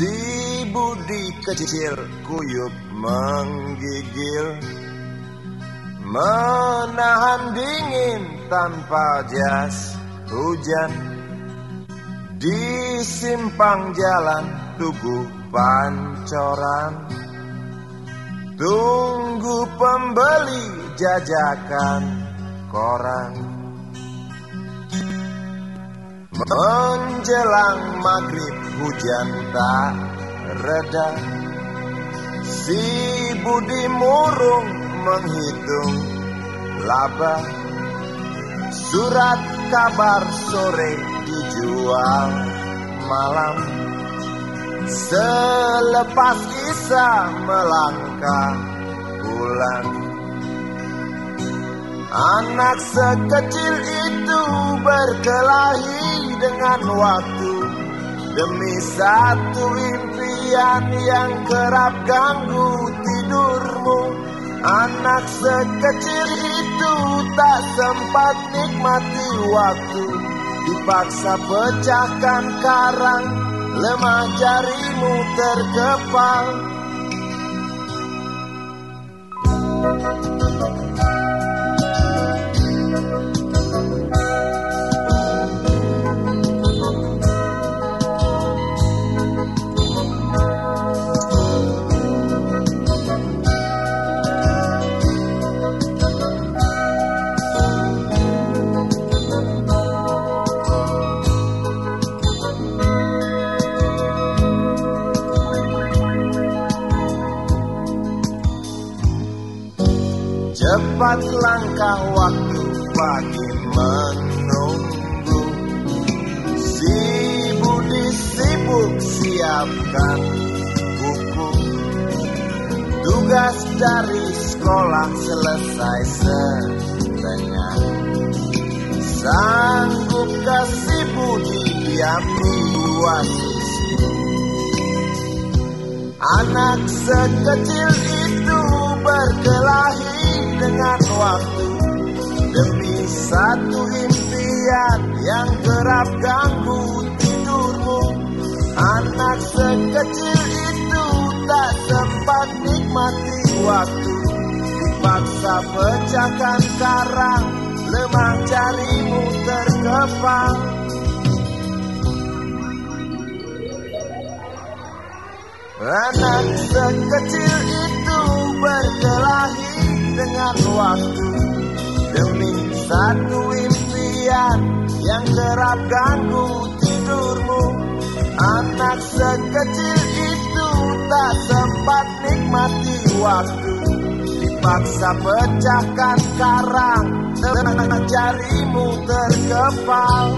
Si Budi kecil kuyup menggigil. Menahan dingin tanpa jas hujan. Di simpang jalan tugu pancoran. Tunggu pembeli jajakan koran Menjelang maghrib hujan tak reda. Si Budi murung menghitung laba. Surat kabar sore dijual malam. Selepas Isa melangkah pulang. Anak sekecil itu berkelahi dengan waktu. Demi satu impian yang kerap ganggu tidurmu. Anak sekecil itu tak sempat nikmati waktu. Dipaksa pecahkan karang Lemah jarimu terkepal Cepat langkah waktu pagi menunggu. Si Budi sibuk siapkan buku. Tugas dari sekolah selesai setengah. Sanggup kasih Budi diam dua sisi Anak sekecil itu berkelahi sempat nikmati waktu Dipaksa pecahkan karang Lemah jarimu terkepal Anak sekecil itu berkelahi dengan waktu. Demi satu impian yang kerap ganggu tidurmu Anak sekecil waktu Dipaksa pecahkan karang Dengan jarimu terkepal